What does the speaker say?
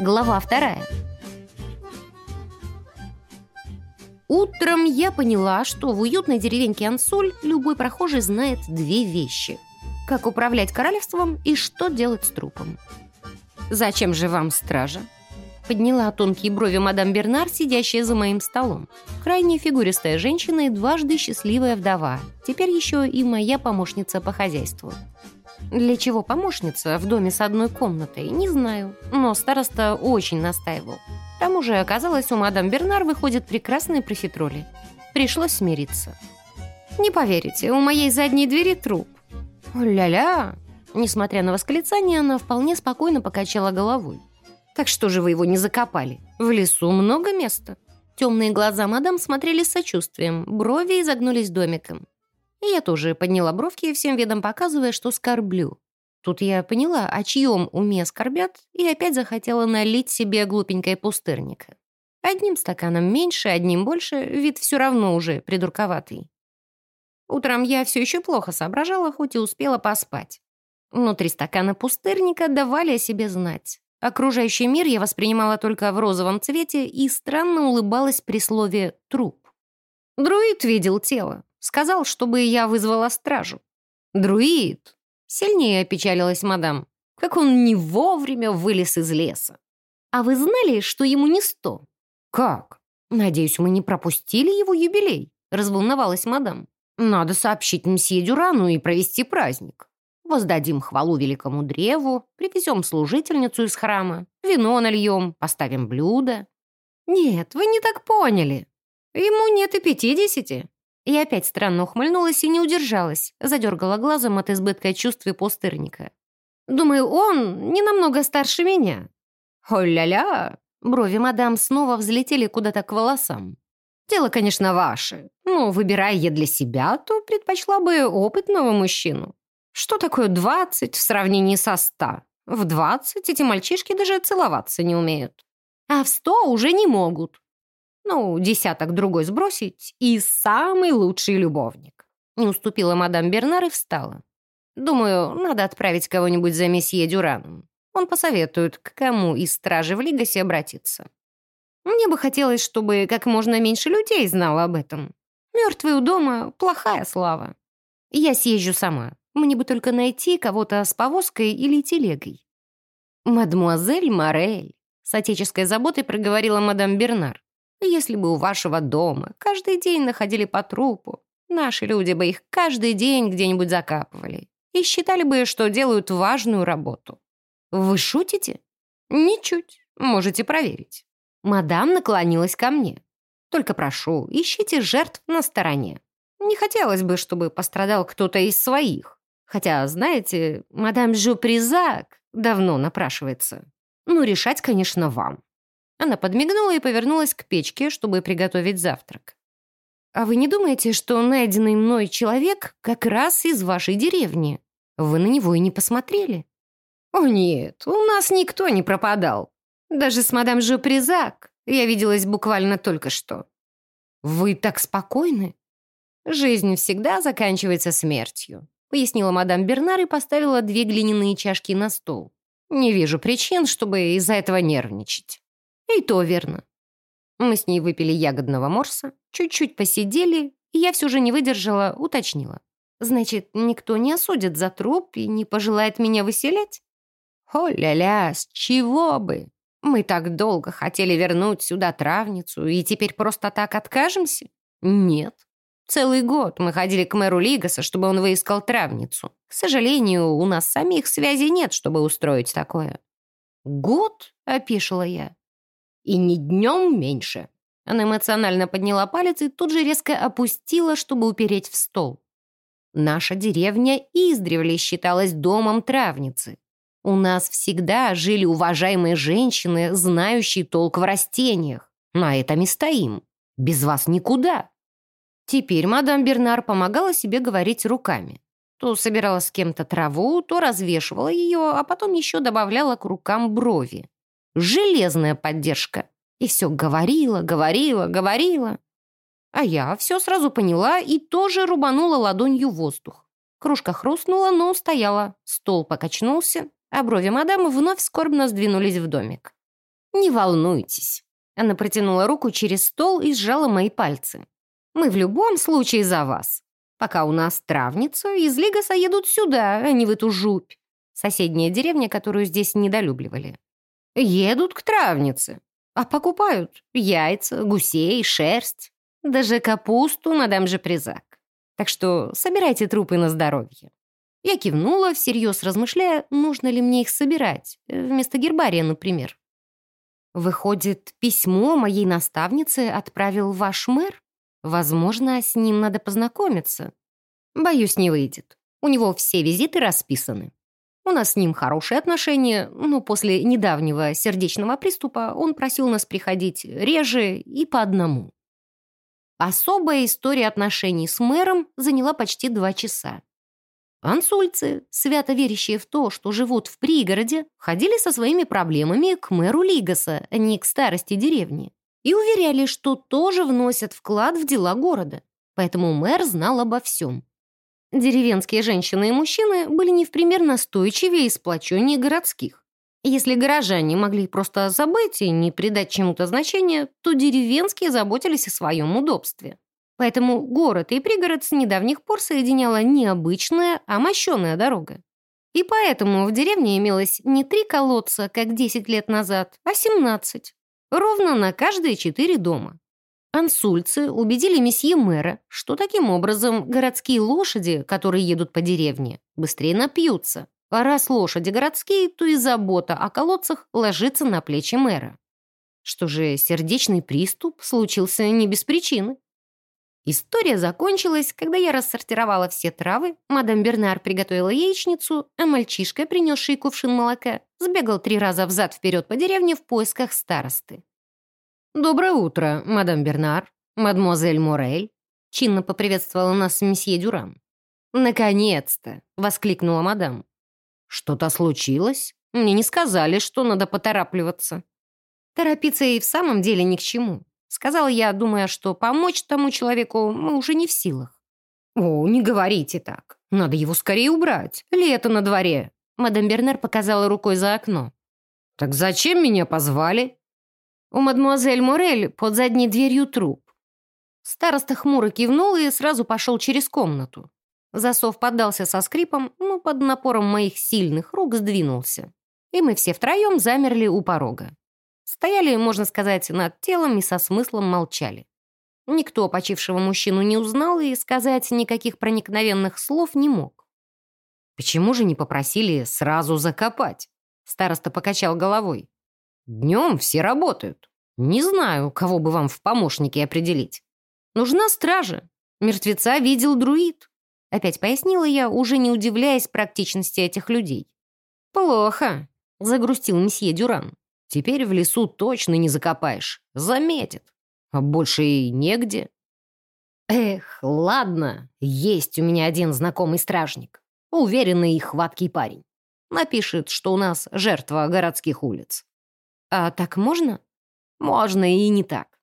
Глава вторая. Утром я поняла, что в уютной деревеньке Ансоль любой прохожий знает две вещи. Как управлять королевством и что делать с трупом. «Зачем же вам стража?» Подняла тонкие брови мадам Бернар, сидящая за моим столом. Крайне фигуристая женщина и дважды счастливая вдова. Теперь еще и моя помощница по хозяйству. Для чего помощница в доме с одной комнатой, не знаю. Но староста очень настаивал. К тому же, оказалось, у мадам Бернар выходят прекрасные профитроли. Пришлось смириться. Не поверите, у моей задней двери труп. Ля-ля! Несмотря на восклицание, она вполне спокойно покачала головой. Так что же вы его не закопали? В лесу много места. Темные глаза мадам смотрели с сочувствием, брови изогнулись домиком. И я тоже подняла бровки, всем видом показывая, что скорблю. Тут я поняла, о чьем уме скорбят, и опять захотела налить себе глупенькое пустырника. Одним стаканом меньше, одним больше, вид все равно уже придурковатый. Утром я все еще плохо соображала, хоть и успела поспать. Внутри стакана пустырника давали о себе знать. Окружающий мир я воспринимала только в розовом цвете и странно улыбалась при слове «труп». Друид видел тело. Сказал, чтобы я вызвала стражу. Друид! Сильнее опечалилась мадам. Как он не вовремя вылез из леса. А вы знали, что ему не сто? Как? Надеюсь, мы не пропустили его юбилей, разволновалась мадам. Надо сообщить мсье Дюрану и провести праздник. Воздадим хвалу великому древу, привезем служительницу из храма, вино нальем, поставим блюдо. Нет, вы не так поняли. Ему нет и пятидесяти. И опять странно ухмыльнулась и не удержалась, задергала глазом от избытка чувств и пустырника. Думаю, он не намного старше меня. Хо-ля-ля! Брови мадам снова взлетели куда-то к волосам. Дело, конечно, ваше, но, выбирая я для себя, то предпочла бы опытного мужчину. Что такое двадцать в сравнении со ста? В двадцать эти мальчишки даже целоваться не умеют. А в сто уже не могут. Ну, десяток другой сбросить и самый лучший любовник. Не уступила мадам Бернар и встала. Думаю, надо отправить кого-нибудь за месье Дюраном. Он посоветует, к кому из стражи в Лигасе обратиться. Мне бы хотелось, чтобы как можно меньше людей знало об этом. Мертвый у дома — плохая слава. Я съезжу сама. Мне бы только найти кого-то с повозкой или телегой. «Мадмуазель Морель», — с отеческой заботой проговорила мадам Бернар. «Если бы у вашего дома каждый день находили по трупу, наши люди бы их каждый день где-нибудь закапывали и считали бы, что делают важную работу. Вы шутите? Ничуть. Можете проверить». Мадам наклонилась ко мне. «Только прошу, ищите жертв на стороне. Не хотелось бы, чтобы пострадал кто-то из своих. Хотя, знаете, мадам Жупризак давно напрашивается. Ну, решать, конечно, вам». Она подмигнула и повернулась к печке, чтобы приготовить завтрак. «А вы не думаете, что найденный мной человек как раз из вашей деревни? Вы на него и не посмотрели?» «О нет, у нас никто не пропадал. Даже с мадам Жупризак я виделась буквально только что». «Вы так спокойны?» «Жизнь всегда заканчивается смертью пояснила мадам Бернар и поставила две глиняные чашки на стол. «Не вижу причин, чтобы из-за этого нервничать». «И то верно». Мы с ней выпили ягодного морса, чуть-чуть посидели, и я все же не выдержала, уточнила. «Значит, никто не осудит за труп и не пожелает меня выселять?» «О-ля-ля, с чего бы? Мы так долго хотели вернуть сюда травницу, и теперь просто так откажемся? Нет. Целый год мы ходили к мэру Лигаса, чтобы он выискал травницу. К сожалению, у нас самих связей нет, чтобы устроить такое». «Год?» — опишила я. «И ни днем меньше». Она эмоционально подняла палец и тут же резко опустила, чтобы упереть в стол. Наша деревня издревле считалась домом травницы. У нас всегда жили уважаемые женщины, знающие толк в растениях. На этом и стоим. Без вас никуда. Теперь мадам Бернар помогала себе говорить руками. То собирала с кем-то траву, то развешивала ее, а потом еще добавляла к рукам брови. Железная поддержка. И все говорила, говорила, говорила. А я все сразу поняла и тоже рубанула ладонью воздух. Кружка хрустнула, но устояла. Стол покачнулся, а брови мадам вновь скорбно сдвинулись в домик. «Не волнуйтесь». Она протянула руку через стол и сжала мои пальцы. «Мы в любом случае за вас. Пока у нас травница, из Лигаса едут сюда, а не в эту жупь. Соседняя деревня, которую здесь недолюбливали. Едут к травнице, а покупают яйца, гусей, шерсть, даже капусту, мадам же призак. Так что собирайте трупы на здоровье. Я кивнула, всерьез размышляя, нужно ли мне их собирать, э, вместо гербария, например. Выходит, письмо моей наставнице отправил ваш мэр? Возможно, с ним надо познакомиться. Боюсь, не выйдет. У него все визиты расписаны. У нас с ним хорошие отношения, но после недавнего сердечного приступа он просил нас приходить реже и по одному. Особая история отношений с мэром заняла почти два часа. Ансульцы, свято верящие в то, что живут в пригороде, ходили со своими проблемами к мэру Лигаса, а не к старости деревни, и уверяли, что тоже вносят вклад в дела города. Поэтому мэр знал обо всем. Деревенские женщины и мужчины были не в пример настойчивее и сплоченнее городских. Если горожане могли просто забыть и не придать чему-то значения, то деревенские заботились о своем удобстве. Поэтому город и пригород с недавних пор соединяла не обычная, а мощеная дорога. И поэтому в деревне имелось не три колодца, как 10 лет назад, а 17. Ровно на каждые четыре дома. Ансульцы убедили месье мэра, что таким образом городские лошади, которые едут по деревне, быстрее напьются. А раз лошади городские, то и забота о колодцах ложится на плечи мэра. Что же, сердечный приступ случился не без причины. История закончилась, когда я рассортировала все травы, мадам Бернар приготовила яичницу, а мальчишка, принесший кувшин молока, сбегал три раза взад-вперед по деревне в поисках старосты. «Доброе утро, мадам Бернар, мадемуазель Морель», чинно поприветствовала нас месье Дюран. «Наконец-то!» — воскликнула мадам. «Что-то случилось? Мне не сказали, что надо поторапливаться». Торопиться и в самом деле ни к чему. Сказал я, думая, что помочь тому человеку мы уже не в силах. «О, не говорите так. Надо его скорее убрать. Лето на дворе». Мадам Бернер показала рукой за окно. «Так зачем меня позвали?» «У мадемуазель Морель под задней дверью труп». Староста хмуро кивнул и сразу пошел через комнату. Засов поддался со скрипом, но под напором моих сильных рук сдвинулся. И мы все втроем замерли у порога. Стояли, можно сказать, над телом и со смыслом молчали. Никто почившего мужчину не узнал и сказать никаких проникновенных слов не мог. «Почему же не попросили сразу закопать?» Староста покачал головой. «Днем все работают. Не знаю, кого бы вам в помощники определить. Нужна стража. Мертвеца видел друид». Опять пояснила я, уже не удивляясь практичности этих людей. «Плохо», — загрустил месье Дюран. Теперь в лесу точно не закопаешь. Заметит. А больше и негде. Эх, ладно, есть у меня один знакомый стражник. Уверенный и хваткий парень. Напишет, что у нас жертва городских улиц. А так можно? Можно и не так.